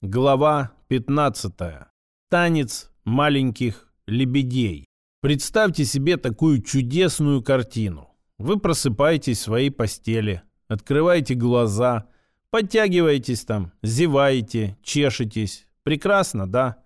Глава 15. Танец маленьких лебедей. Представьте себе такую чудесную картину. Вы просыпаетесь в своей постели, открываете глаза, подтягиваетесь там, зеваете, чешетесь. Прекрасно, да?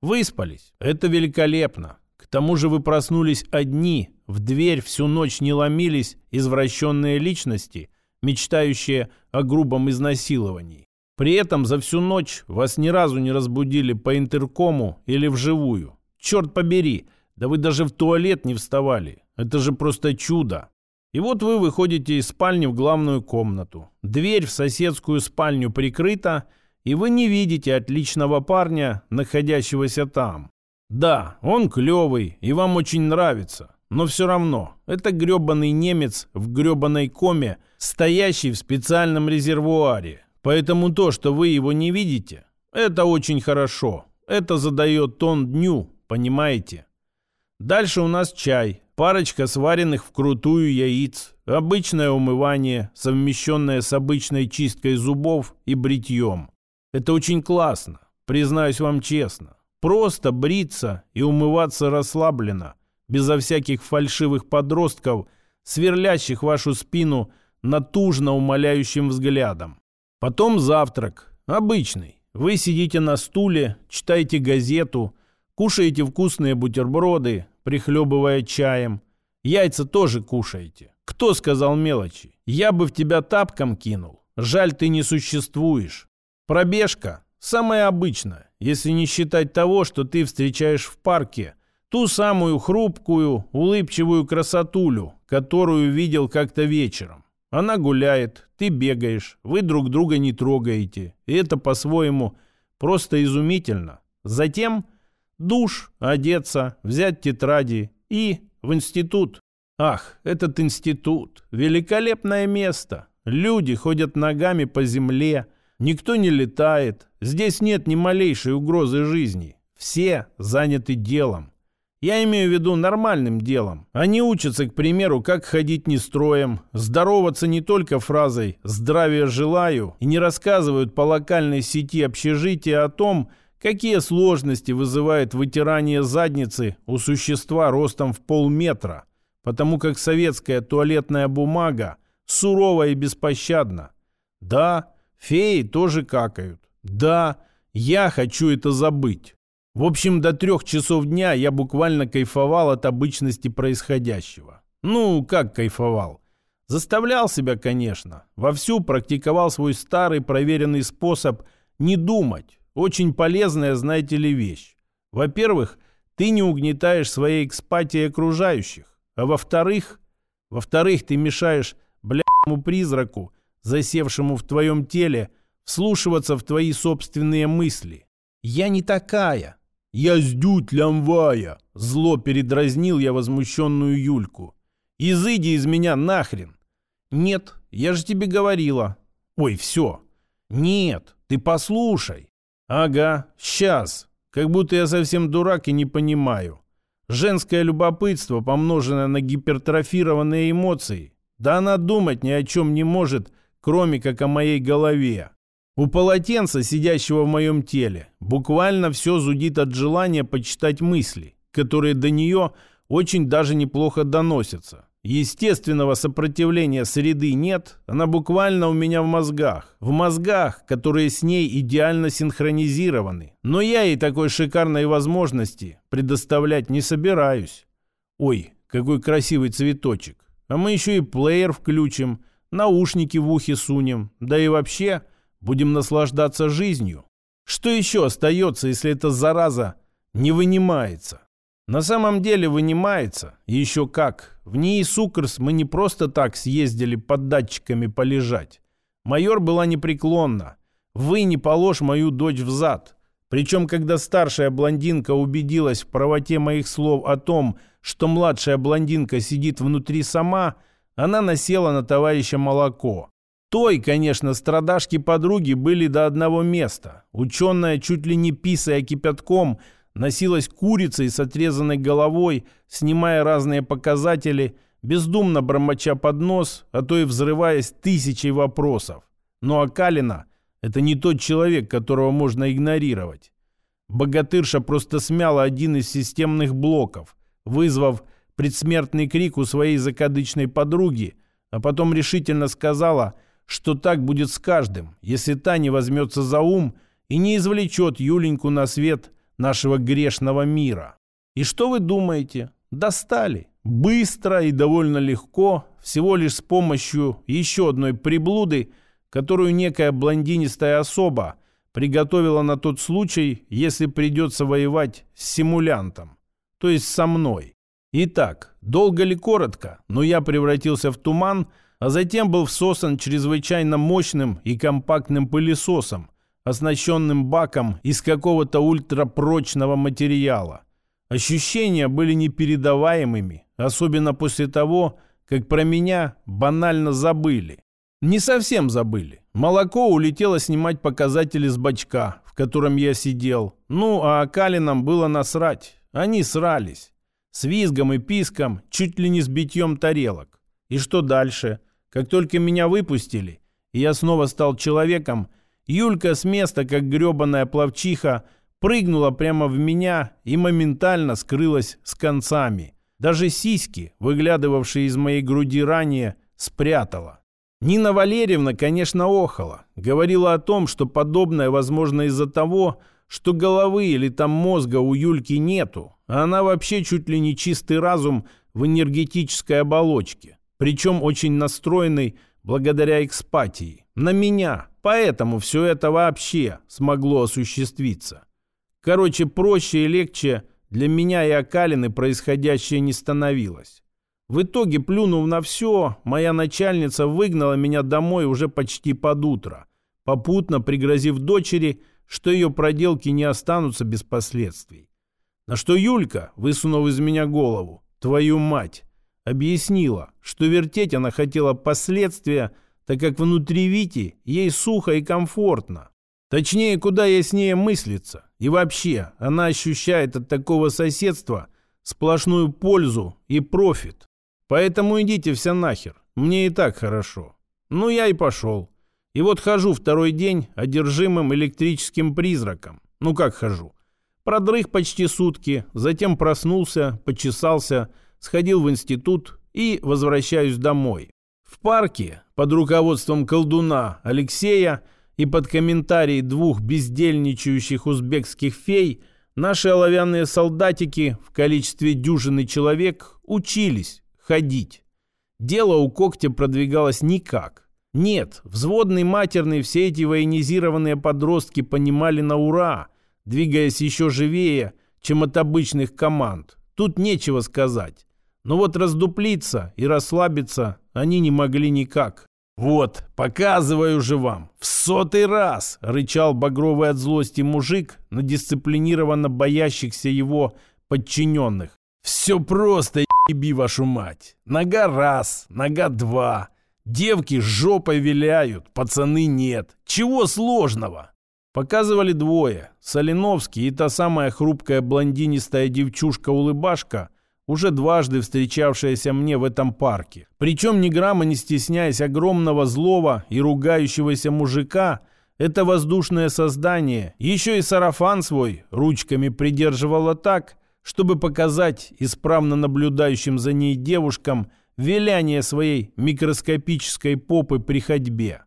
Выспались. Это великолепно. К тому же вы проснулись одни, в дверь всю ночь не ломились извращенные личности, мечтающие о грубом изнасиловании. При этом за всю ночь вас ни разу не разбудили по интеркому или вживую. Черт побери, да вы даже в туалет не вставали. Это же просто чудо. И вот вы выходите из спальни в главную комнату. Дверь в соседскую спальню прикрыта, и вы не видите отличного парня, находящегося там. Да, он клевый, и вам очень нравится. Но все равно, это гребаный немец в гребаной коме, стоящий в специальном резервуаре, Поэтому то, что вы его не видите, это очень хорошо. Это задает тон дню, понимаете? Дальше у нас чай, парочка сваренных вкрутую яиц, обычное умывание, совмещенное с обычной чисткой зубов и бритьем. Это очень классно, признаюсь вам честно. Просто бриться и умываться расслабленно, безо всяких фальшивых подростков, сверлящих вашу спину натужно умоляющим взглядом. Потом завтрак. Обычный. Вы сидите на стуле, читаете газету, кушаете вкусные бутерброды, прихлебывая чаем. Яйца тоже кушаете. Кто сказал мелочи? Я бы в тебя тапком кинул. Жаль, ты не существуешь. Пробежка. Самая обычная, если не считать того, что ты встречаешь в парке. Ту самую хрупкую, улыбчивую красотулю, которую видел как-то вечером. Она гуляет, ты бегаешь, вы друг друга не трогаете. И это по-своему просто изумительно. Затем душ, одеться, взять тетради и в институт. Ах, этот институт. Великолепное место. Люди ходят ногами по земле. Никто не летает. Здесь нет ни малейшей угрозы жизни. Все заняты делом. Я имею в виду нормальным делом. Они учатся, к примеру, как ходить не строем, здороваться не только фразой «здравия желаю» и не рассказывают по локальной сети общежития о том, какие сложности вызывает вытирание задницы у существа ростом в полметра, потому как советская туалетная бумага сурова и беспощадна. Да, феи тоже какают. Да, я хочу это забыть. В общем, до трех часов дня я буквально кайфовал от обычности происходящего. Ну, как кайфовал? Заставлял себя, конечно. Вовсю практиковал свой старый проверенный способ не думать. Очень полезная, знаете ли, вещь. Во-первых, ты не угнетаешь своей экспатией окружающих. А во-вторых, во-вторых, ты мешаешь блядному призраку, засевшему в твоем теле, вслушиваться в твои собственные мысли. Я не такая, «Я сдють лямвая!» Зло передразнил я возмущенную Юльку. «Изыди из меня нахрен!» «Нет, я же тебе говорила!» «Ой, все!» «Нет, ты послушай!» «Ага, сейчас!» Как будто я совсем дурак и не понимаю. Женское любопытство, помноженное на гипертрофированные эмоции, да она думать ни о чем не может, кроме как о моей голове. У полотенца, сидящего в моем теле, буквально все зудит от желания почитать мысли, которые до нее очень даже неплохо доносятся. Естественного сопротивления среды нет, она буквально у меня в мозгах. В мозгах, которые с ней идеально синхронизированы. Но я ей такой шикарной возможности предоставлять не собираюсь. Ой, какой красивый цветочек. А мы еще и плеер включим, наушники в ухе сунем. Да и вообще, Будем наслаждаться жизнью. Что еще остается, если эта зараза не вынимается? На самом деле вынимается. Еще как. В ней Сукерс мы не просто так съездили под датчиками полежать. Майор была непреклонна. Вы не положь мою дочь в зад. Причем, когда старшая блондинка убедилась в правоте моих слов о том, что младшая блондинка сидит внутри сама, она насела на товарища молоко. Той, конечно, страдашки подруги были до одного места. Ученая, чуть ли не писая кипятком, носилась курицей с отрезанной головой, снимая разные показатели, бездумно бормоча под нос, а то и взрываясь тысячей вопросов. Ну а Калина Это не тот человек, которого можно игнорировать. Богатырша просто смяла один из системных блоков, вызвав предсмертный крик у своей закадычной подруги, а потом решительно сказала, что так будет с каждым, если та не возьмется за ум и не извлечет Юленьку на свет нашего грешного мира. И что вы думаете? Достали. Быстро и довольно легко, всего лишь с помощью еще одной приблуды, которую некая блондинистая особа приготовила на тот случай, если придется воевать с симулянтом, то есть со мной. Итак, долго ли коротко, но я превратился в туман, а затем был всосан чрезвычайно мощным и компактным пылесосом, оснащенным баком из какого-то ультрапрочного материала. Ощущения были непередаваемыми, особенно после того, как про меня банально забыли. Не совсем забыли. Молоко улетело снимать показатели с бачка, в котором я сидел. Ну, а Калинам было насрать. Они срались. С визгом и писком, чуть ли не с битьем тарелок. И что дальше? Как только меня выпустили, и я снова стал человеком, Юлька с места, как гребаная плавчиха, прыгнула прямо в меня и моментально скрылась с концами. Даже сиськи, выглядывавшие из моей груди ранее, спрятала. Нина Валерьевна, конечно, охала. Говорила о том, что подобное возможно из-за того, что головы или там мозга у Юльки нету, а она вообще чуть ли не чистый разум в энергетической оболочке, причем очень настроенный благодаря экспатии. На меня. Поэтому все это вообще смогло осуществиться. Короче, проще и легче для меня и Акалины происходящее не становилось. В итоге, плюнув на все, моя начальница выгнала меня домой уже почти под утро, попутно пригрозив дочери, что ее проделки не останутся без последствий. На что Юлька, высунув из меня голову, твою мать, объяснила, что вертеть она хотела последствия, так как внутри Вити ей сухо и комфортно. Точнее, куда яснее мыслится. И вообще, она ощущает от такого соседства сплошную пользу и профит. Поэтому идите все нахер. Мне и так хорошо. Ну, я и пошел. И вот хожу второй день одержимым электрическим призраком. Ну, как хожу? Продрых почти сутки, затем проснулся, почесался, сходил в институт и возвращаюсь домой. В парке под руководством колдуна Алексея и под комментарии двух бездельничающих узбекских фей наши оловянные солдатики в количестве дюжины человек учились ходить. Дело у когтя продвигалось никак. Нет, взводный матерный все эти военизированные подростки понимали на ура, двигаясь еще живее, чем от обычных команд. Тут нечего сказать. Но вот раздуплиться и расслабиться они не могли никак. «Вот, показываю же вам, в сотый раз!» — рычал багровый от злости мужик на дисциплинированно боящихся его подчиненных. Все просто, еби вашу мать. Нога раз, нога два. Девки жопой виляют, пацаны нет. Чего сложного? Показывали двое. Соленовский и та самая хрупкая блондинистая девчушка-улыбашка, уже дважды встречавшаяся мне в этом парке. Причем ни грамма не стесняясь огромного злого и ругающегося мужика, это воздушное создание еще и сарафан свой ручками придерживало так, чтобы показать исправно наблюдающим за ней девушкам виляние своей микроскопической попы при ходьбе.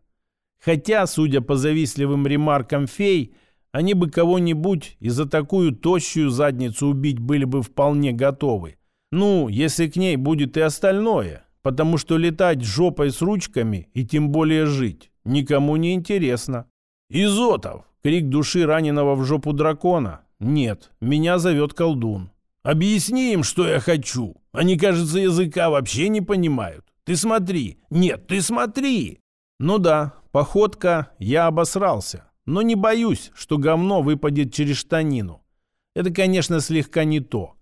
Хотя, судя по завистливым ремаркам фей, они бы кого-нибудь и за такую тощую задницу убить были бы вполне готовы. Ну, если к ней будет и остальное, потому что летать жопой с ручками и тем более жить никому не интересно. «Изотов!» — крик души раненого в жопу дракона. «Нет, меня зовет колдун». «Объясни им, что я хочу. Они, кажется, языка вообще не понимают. Ты смотри. Нет, ты смотри!» «Ну да, походка, я обосрался. Но не боюсь, что говно выпадет через штанину. Это, конечно, слегка не то.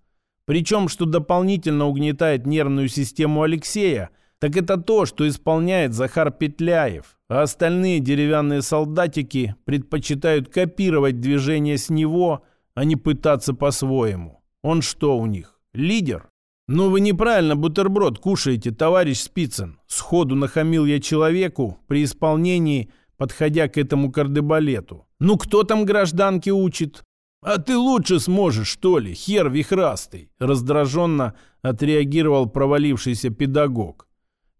Причем, что дополнительно угнетает нервную систему Алексея, так это то, что исполняет Захар Петляев, а остальные деревянные солдатики предпочитают копировать движения с него – а не пытаться по-своему. Он что у них, лидер? «Ну вы неправильно бутерброд кушаете, товарищ Спицын!» Сходу нахамил я человеку при исполнении подходя к этому кардебалету. «Ну кто там гражданки учит?» «А ты лучше сможешь, что ли, хер вихрастый!» Раздраженно отреагировал провалившийся педагог.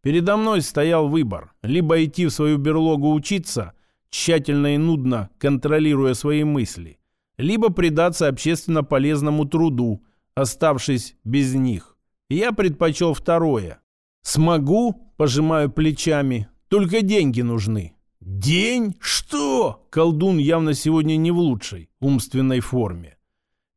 Передо мной стоял выбор. Либо идти в свою берлогу учиться, тщательно и нудно контролируя свои мысли, либо предаться общественно полезному труду, оставшись без них. Я предпочел второе. «Смогу?» – пожимаю плечами. «Только деньги нужны». «День? Что?» Колдун явно сегодня не в лучшей умственной форме.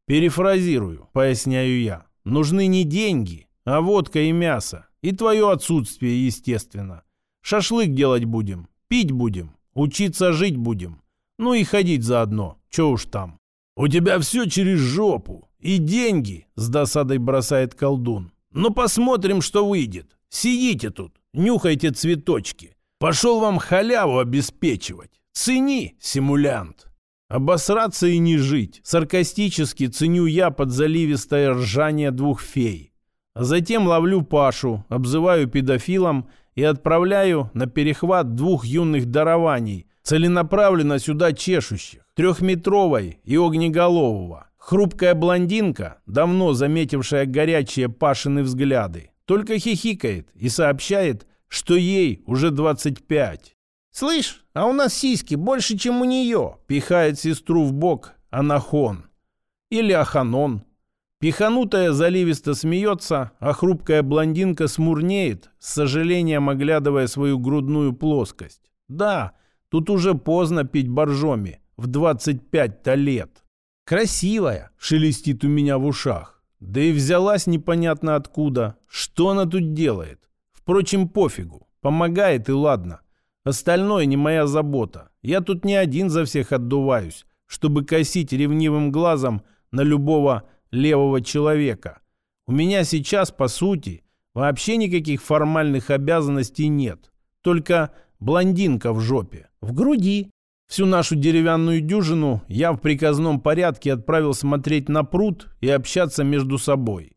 «Перефразирую», – поясняю я. «Нужны не деньги, а водка и мясо. И твое отсутствие, естественно. Шашлык делать будем, пить будем, учиться жить будем. Ну и ходить заодно, че уж там». «У тебя все через жопу. И деньги», – с досадой бросает колдун. «Ну посмотрим, что выйдет. Сидите тут, нюхайте цветочки. Пошел вам халяву обеспечивать. Цени, симулянт. Обосраться и не жить. Саркастически ценю я под заливистое ржание двух фей. А затем ловлю Пашу, обзываю педофилом и отправляю на перехват двух юных дарований, целенаправленно сюда чешущих, трехметровой и огнеголового. Хрупкая блондинка, давно заметившая горячие Пашины взгляды, только хихикает и сообщает, что ей уже 25. «Слышь, а у нас сиськи больше, чем у нее!» Пихает сестру в бок Анахон. Или Аханон. Пиханутая заливисто смеется, а хрупкая блондинка смурнеет, с сожалением оглядывая свою грудную плоскость. «Да, тут уже поздно пить боржоми, в 25-то лет». «Красивая!» — шелестит у меня в ушах. Да и взялась непонятно откуда. Что она тут делает? Впрочем, пофигу. Помогает и ладно. Остальное не моя забота. Я тут не один за всех отдуваюсь, чтобы косить ревнивым глазом на любого левого человека. У меня сейчас, по сути, вообще никаких формальных обязанностей нет. Только блондинка в жопе, в груди. Всю нашу деревянную дюжину я в приказном порядке отправил смотреть на пруд и общаться между собой.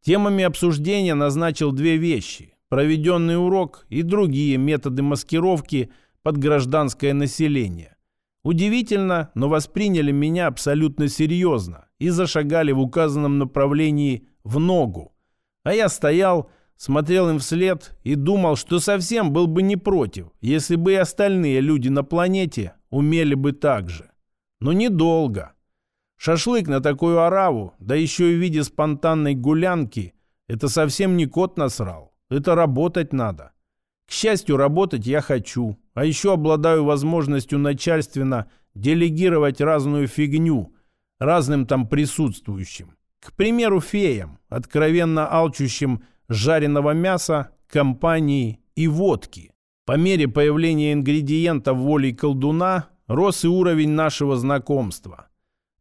Темами обсуждения назначил две вещи проведенный урок и другие методы маскировки под гражданское население. Удивительно, но восприняли меня абсолютно серьезно и зашагали в указанном направлении в ногу. А я стоял, смотрел им вслед и думал, что совсем был бы не против, если бы и остальные люди на планете умели бы так же. Но недолго. Шашлык на такую ораву, да еще и в виде спонтанной гулянки, это совсем не кот насрал. Это работать надо. К счастью, работать я хочу, а еще обладаю возможностью начальственно делегировать разную фигню разным там присутствующим. К примеру, феям, откровенно алчущим жареного мяса, компании и водки. По мере появления ингредиентов волей колдуна рос и уровень нашего знакомства.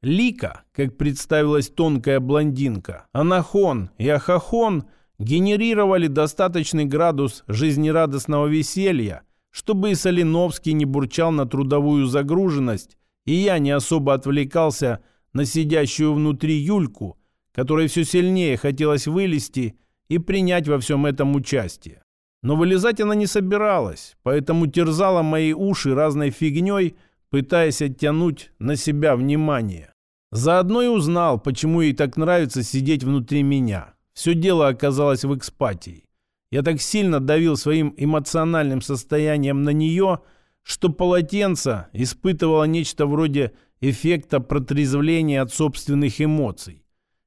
Лика, как представилась тонкая блондинка, Анахон и Ахахон – генерировали достаточный градус жизнерадостного веселья, чтобы и Соленовский не бурчал на трудовую загруженность, и я не особо отвлекался на сидящую внутри Юльку, которой все сильнее хотелось вылезти и принять во всем этом участие. Но вылезать она не собиралась, поэтому терзала мои уши разной фигней, пытаясь оттянуть на себя внимание. Заодно и узнал, почему ей так нравится сидеть внутри меня. Все дело оказалось в экспатии. Я так сильно давил своим эмоциональным состоянием на нее, что полотенце испытывало нечто вроде эффекта протрезвления от собственных эмоций.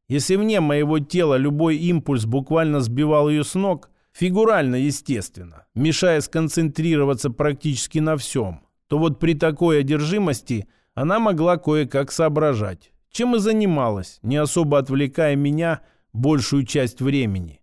Если вне моего тела любой импульс буквально сбивал ее с ног, фигурально, естественно, мешая сконцентрироваться практически на всем, то вот при такой одержимости она могла кое-как соображать, чем и занималась, не особо отвлекая меня большую часть времени.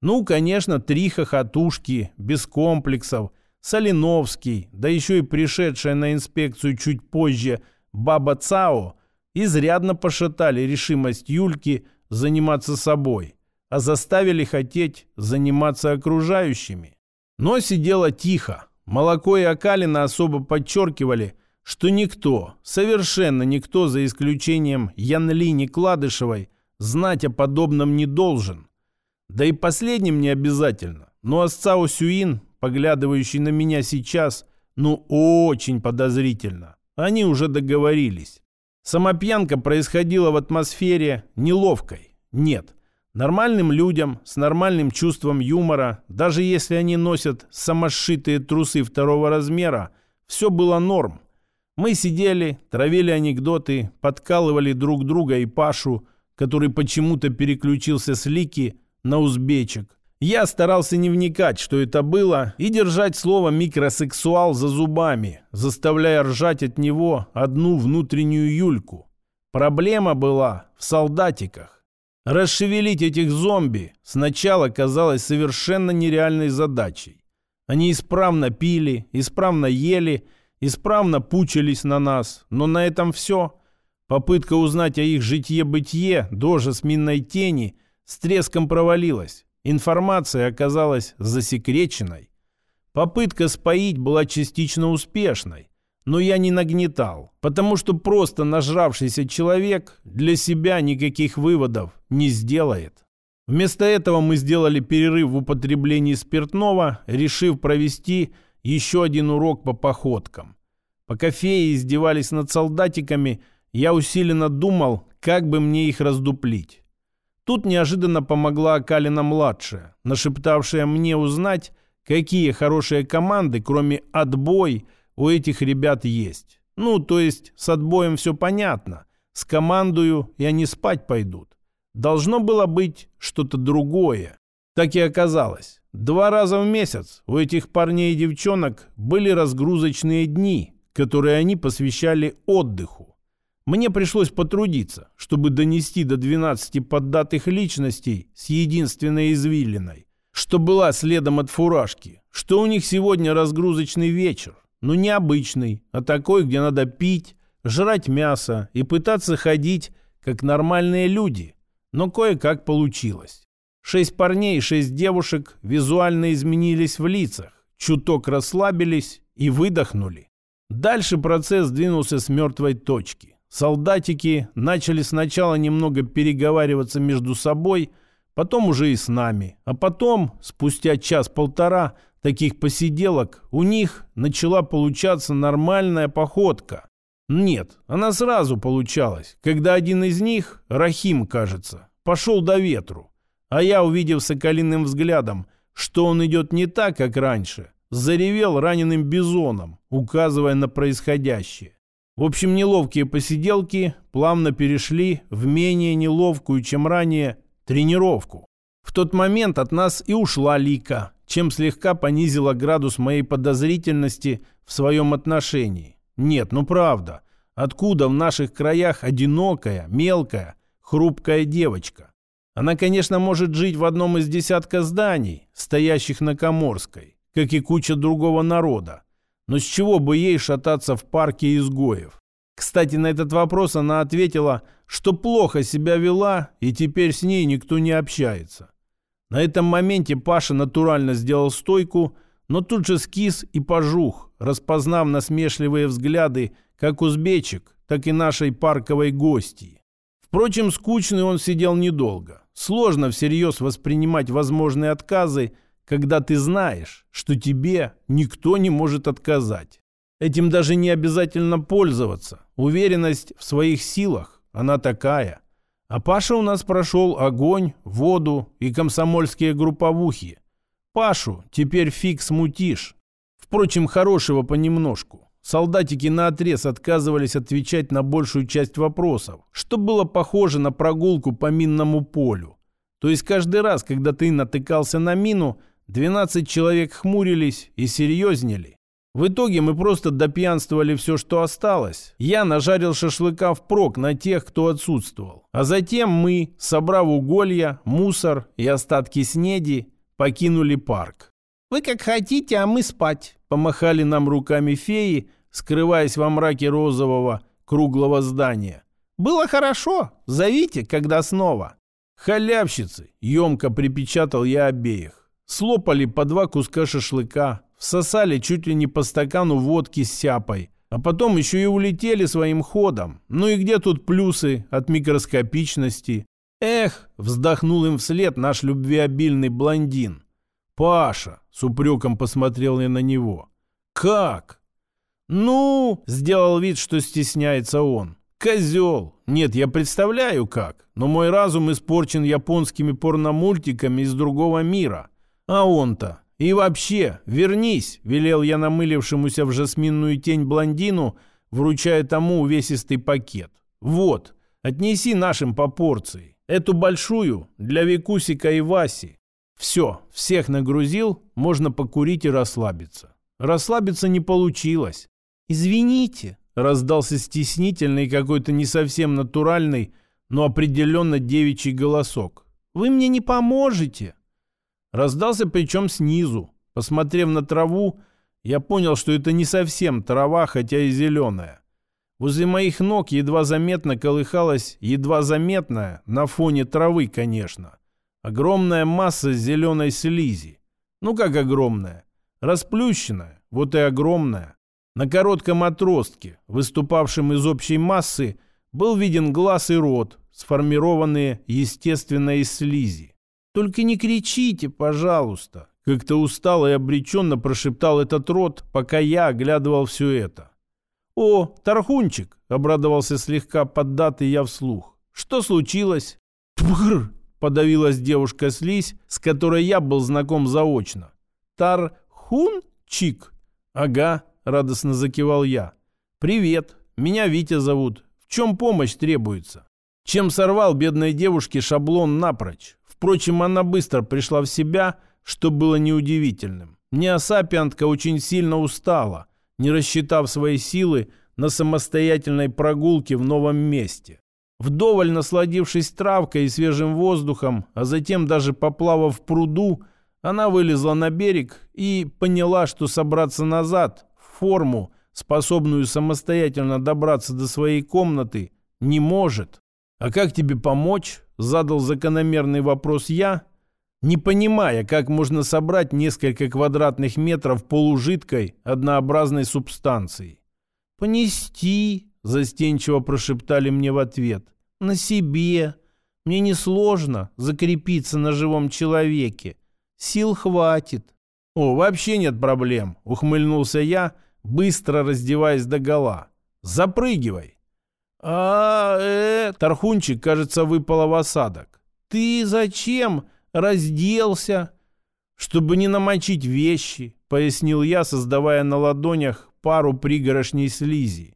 Ну, конечно, три хохотушки, без комплексов, Соленовский, да еще и пришедшая на инспекцию чуть позже Баба Цао, изрядно пошатали решимость Юльки заниматься собой, а заставили хотеть заниматься окружающими. Но сидела тихо. Молоко и Акалина особо подчеркивали, что никто, совершенно никто, за исключением Янлини Кладышевой, знать о подобном не должен. Да и последним не обязательно. Но Асцао Сюин, поглядывающий на меня сейчас, Ну, очень подозрительно. Они уже договорились. Самопьянка происходила в атмосфере неловкой. Нет, нормальным людям с нормальным чувством юмора, даже если они носят самошитые трусы второго размера, все было норм. Мы сидели, травили анекдоты, подкалывали друг друга и Пашу, который почему-то переключился с Лики на узбечек. Я старался не вникать, что это было, и держать слово «микросексуал» за зубами, заставляя ржать от него одну внутреннюю Юльку. Проблема была в солдатиках. Расшевелить этих зомби сначала казалось совершенно нереальной задачей. Они исправно пили, исправно ели, исправно пучились на нас, но на этом все. Попытка узнать о их житье-бытие до жасминной тени с треском провалилась. Информация оказалась засекреченной. Попытка споить была частично успешной, но я не нагнетал, потому что просто нажравшийся человек для себя никаких выводов не сделает. Вместо этого мы сделали перерыв в употреблении спиртного, решив провести еще один урок по походкам. Пока феи издевались над солдатиками, я усиленно думал, как бы мне их раздуплить. Тут неожиданно помогла Калина-младшая, нашептавшая мне узнать, какие хорошие команды, кроме «отбой», у этих ребят есть. Ну, то есть с отбоем все понятно. С командою и они спать пойдут. Должно было быть что-то другое. Так и оказалось. Два раза в месяц у этих парней и девчонок были разгрузочные дни, которые они посвящали отдыху. Мне пришлось потрудиться, чтобы донести до 12 поддатых личностей с единственной извилиной, что была следом от фуражки, что у них сегодня разгрузочный вечер, но не обычный, а такой, где надо пить, жрать мясо и пытаться ходить, как нормальные люди. Но кое-как получилось. Шесть парней и шесть девушек визуально изменились в лицах, чуток расслабились и выдохнули. Дальше процесс двинулся с мертвой точки. Солдатики начали сначала немного переговариваться между собой, потом уже и с нами. А потом, спустя час-полтора таких посиделок, у них начала получаться нормальная походка. Нет, она сразу получалась, когда один из них, Рахим, кажется, пошел до ветру. А я, увидев соколиным взглядом, что он идет не так, как раньше, заревел раненым бизоном, указывая на происходящее. В общем, неловкие посиделки плавно перешли в менее неловкую, чем ранее, тренировку. В тот момент от нас и ушла Лика, чем слегка понизила градус моей подозрительности в своем отношении. Нет, ну правда, откуда в наших краях одинокая, мелкая, хрупкая девочка? Она, конечно, может жить в одном из десятка зданий, стоящих на Коморской, как и куча другого народа. Но с чего бы ей шататься в парке изгоев? Кстати, на этот вопрос она ответила, что плохо себя вела, и теперь с ней никто не общается. На этом моменте Паша натурально сделал стойку, но тут же скис и пожух, распознав насмешливые взгляды как узбечек, так и нашей парковой гости. Впрочем, скучный он сидел недолго. Сложно всерьез воспринимать возможные отказы, когда ты знаешь, что тебе никто не может отказать. Этим даже не обязательно пользоваться. Уверенность в своих силах, она такая. А Паша у нас прошел огонь, воду и комсомольские групповухи. Пашу теперь фиг смутишь. Впрочем, хорошего понемножку. Солдатики наотрез отказывались отвечать на большую часть вопросов, что было похоже на прогулку по минному полю. То есть каждый раз, когда ты натыкался на мину – 12 человек хмурились и серьезнели. В итоге мы просто допьянствовали все, что осталось. Я нажарил шашлыка впрок на тех, кто отсутствовал. А затем мы, собрав уголья, мусор и остатки снеди, покинули парк. «Вы как хотите, а мы спать», — помахали нам руками феи, скрываясь во мраке розового круглого здания. «Было хорошо. Зовите, когда снова». «Халявщицы!» — емко припечатал я обеих. Слопали по два куска шашлыка, всосали чуть ли не по стакану водки с сяпой, а потом еще и улетели своим ходом. Ну и где тут плюсы от микроскопичности? Эх, вздохнул им вслед наш любвеобильный блондин. Паша, с упреком посмотрел я на него. Как? «Ну!» — сделал вид, что стесняется он. «Козел! Нет, я представляю как, но мой разум испорчен японскими порномультиками из другого мира. А он-то «И вообще, вернись!» — велел я намылившемуся в жасминную тень блондину, вручая тому увесистый пакет. «Вот, отнеси нашим по порции. Эту большую для Викусика и Васи. Все, всех нагрузил, можно покурить и расслабиться». Расслабиться не получилось. «Извините», — раздался стеснительный какой-то не совсем натуральный, но определенно девичий голосок. «Вы мне не поможете?» Раздался причем снизу. Посмотрев на траву, я понял, что это не совсем трава, хотя и зеленая. Возле моих ног едва заметно колыхалась, едва заметная, на фоне травы, конечно, огромная масса зеленой слизи. Ну как огромная? Расплющенная, вот и огромная. На коротком отростке, выступавшем из общей массы, был виден глаз и рот, сформированные естественно из слизи. «Только не кричите, пожалуйста!» Как-то устало и обреченно прошептал этот рот, пока я оглядывал все это. «О, Тархунчик!» — обрадовался слегка поддатый я вслух. «Что случилось?» «Тбр!» — подавилась девушка слизь, с которой я был знаком заочно. «Тархунчик?» «Ага», — радостно закивал я. «Привет, меня Витя зовут. В чем помощь требуется?» Чем сорвал бедной девушке шаблон напрочь. Впрочем, она быстро пришла в себя, что было неудивительным. Неосапиантка очень сильно устала, не рассчитав свои силы на самостоятельной прогулке в новом месте. Вдоволь насладившись травкой и свежим воздухом, а затем даже поплавав в пруду, она вылезла на берег и поняла, что собраться назад в форму, способную самостоятельно добраться до своей комнаты, не может. «А как тебе помочь?» Задал закономерный вопрос я, не понимая, как можно собрать несколько квадратных метров полужидкой однообразной субстанции. «Понести», — застенчиво прошептали мне в ответ, — «на себе. Мне несложно закрепиться на живом человеке. Сил хватит». «О, вообще нет проблем», — ухмыльнулся я, быстро раздеваясь догола. «Запрыгивай». «А, э, Тархунчик, кажется, выпало в осадок. Ты зачем разделся?» «Чтобы не намочить вещи», — пояснил я, создавая на ладонях пару пригорошней слизи.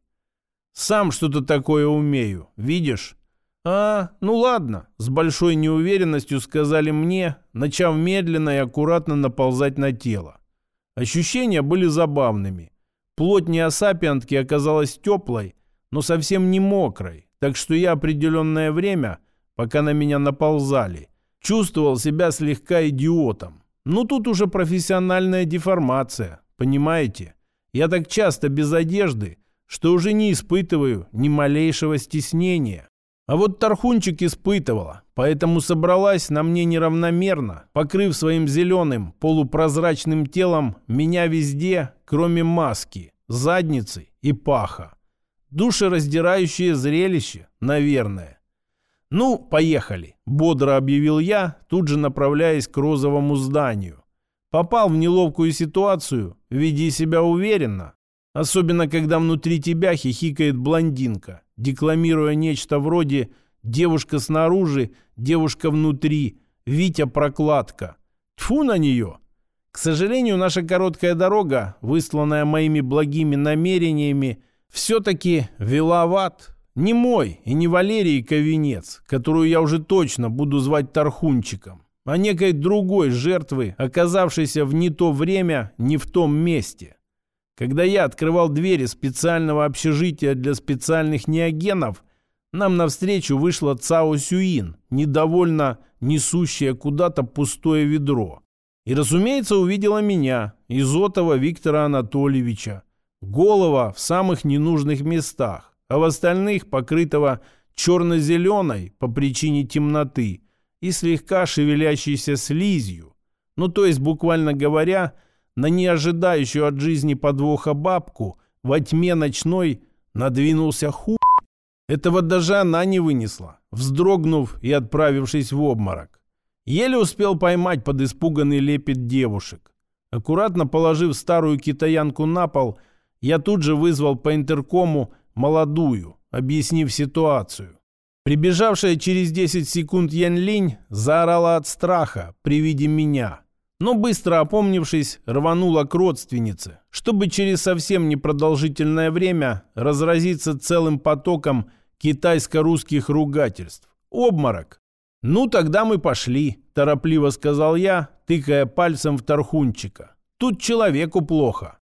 «Сам что-то такое умею, видишь?» «А, ну ладно», — с большой неуверенностью сказали мне, начав медленно и аккуратно наползать на тело. Ощущения были забавными. Плоть неосапиантки оказалась теплой, но совсем не мокрой, так что я определенное время, пока на меня наползали, чувствовал себя слегка идиотом. Ну тут уже профессиональная деформация, понимаете? Я так часто без одежды, что уже не испытываю ни малейшего стеснения. А вот Тархунчик испытывала, поэтому собралась на мне неравномерно, покрыв своим зеленым полупрозрачным телом меня везде, кроме маски, задницы и паха. Душераздирающее зрелище, наверное. «Ну, поехали», — бодро объявил я, тут же направляясь к розовому зданию. Попал в неловкую ситуацию, веди себя уверенно. Особенно, когда внутри тебя хихикает блондинка, декламируя нечто вроде «девушка снаружи, девушка внутри, Витя-прокладка». Тфу на нее! К сожалению, наша короткая дорога, высланная моими благими намерениями, все-таки виловат. Не мой и не Валерий Ковенец, которую я уже точно буду звать Тархунчиком, а некой другой жертвы, оказавшейся в не то время, не в том месте. Когда я открывал двери специального общежития для специальных неогенов, нам навстречу вышла Цао Сюин, недовольно несущая куда-то пустое ведро. И, разумеется, увидела меня, Изотова Виктора Анатольевича, голова в самых ненужных местах, а в остальных покрытого черно-зеленой по причине темноты и слегка шевелящейся слизью. Ну, то есть, буквально говоря, на неожидающую от жизни подвоха бабку во тьме ночной надвинулся ху... Этого даже она не вынесла, вздрогнув и отправившись в обморок. Еле успел поймать под испуганный лепет девушек. Аккуратно положив старую китаянку на пол, я тут же вызвал по интеркому молодую, объяснив ситуацию. Прибежавшая через 10 секунд Ян Линь заорала от страха при виде меня, но быстро опомнившись, рванула к родственнице, чтобы через совсем непродолжительное время разразиться целым потоком китайско-русских ругательств. Обморок. «Ну, тогда мы пошли», – торопливо сказал я, тыкая пальцем в Тархунчика. «Тут человеку плохо.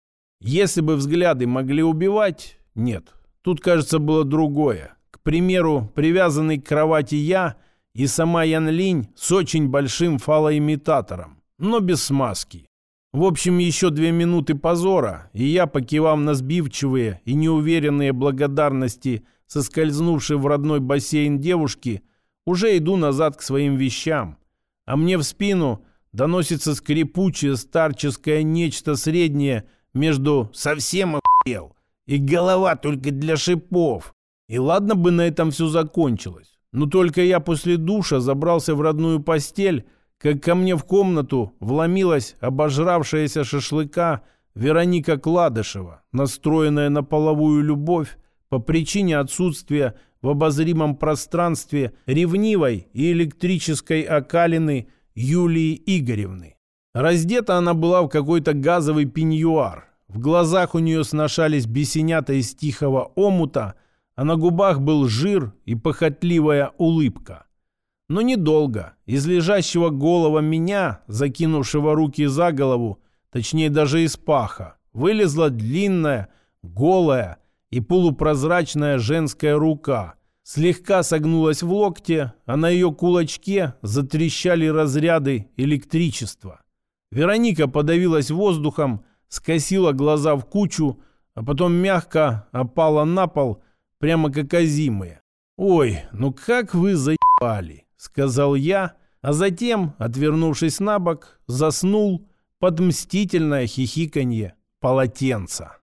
Если бы взгляды могли убивать, нет. Тут, кажется, было другое. К примеру, привязанный к кровати я и сама Ян Линь с очень большим фалоимитатором, но без смазки. В общем, еще две минуты позора, и я, покивав на сбивчивые и неуверенные благодарности соскользнувшей в родной бассейн девушки, уже иду назад к своим вещам. А мне в спину доносится скрипучее старческое нечто среднее между «совсем охуел» и «голова только для шипов». И ладно бы на этом все закончилось. Но только я после душа забрался в родную постель, как ко мне в комнату вломилась обожравшаяся шашлыка Вероника Кладышева, настроенная на половую любовь по причине отсутствия в обозримом пространстве ревнивой и электрической окалины Юлии Игоревны. Раздета она была в какой-то газовый пеньюар. В глазах у нее сношались бесенята из тихого омута, а на губах был жир и похотливая улыбка. Но недолго. Из лежащего голова меня, закинувшего руки за голову, точнее даже из паха, вылезла длинная, голая и полупрозрачная женская рука. Слегка согнулась в локте, а на ее кулачке затрещали разряды электричества. Вероника подавилась воздухом, скосила глаза в кучу, а потом мягко опала на пол, прямо как озимые. «Ой, ну как вы заебали!» — сказал я, а затем, отвернувшись на бок, заснул под мстительное хихиканье полотенца.